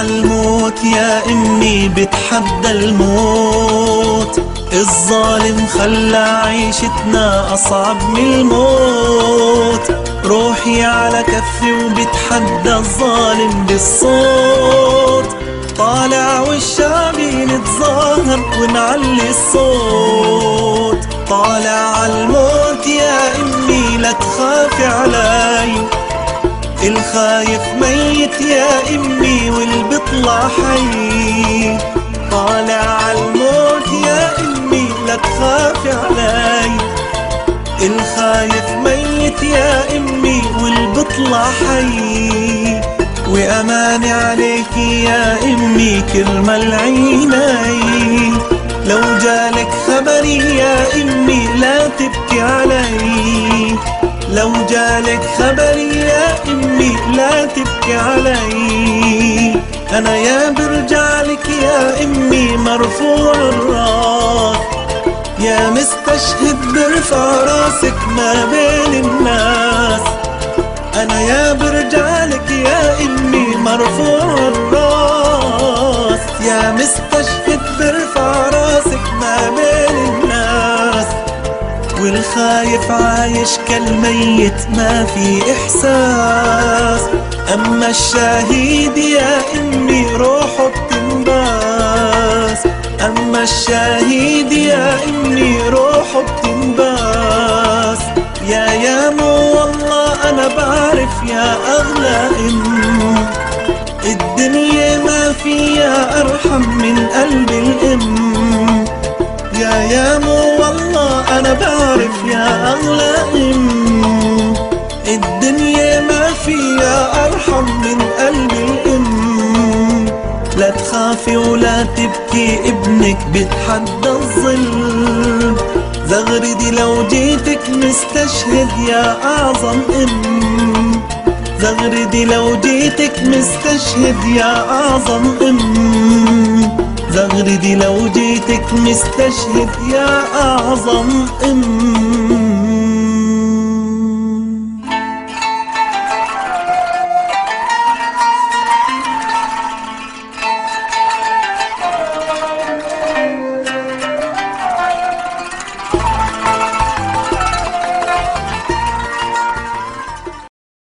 الموت يا امي بتحدى الموت. الظالم خلى عيشتنا أصعب من الموت. روحي على كفي وبتحدى الظالم بالصوت. طالع والشعبي نتظاهر ونعلي الصوت. طالع عالموت يا امي لا تخافي علي الخايف ميت يا إمي والبطلع حي. طالع عالموت يا إمي لا تخافي علي. الخايف ميت يا إمي والبطلع حي. واماني عليك يا إمي كرمال العيني لو جالك خبري يا إمي لا تبكي علي. لو جالك خبري يا إمي لا تبكي علي. أنا يا برجعلك يا إمي مرفوع الراس. يا مستشهد برفع راسك ما بين الناس. أنا يا برجعلك يا إمي مرفوع الراس. والخايف عايش كالميت ما في إحساس. أما الشهيد يا امي روحه بتنباس. أما الشهيد يا امي روحه بتنباس. يا يا مو والله أنا بعرف يا اغلى ام يا يامو والله أنا بعرف يا اغلى ام الدنيا ما فيها أرحم من قلب الام لا تخافي ولا تبكي ابنك بتحدى الذل. زغردي لو جيتك مستشهد يا أعظم ام زغردي لو جيتك مستشهد يا أعظم ام زغردي لو جيتك مستشهد يا أعظم إم.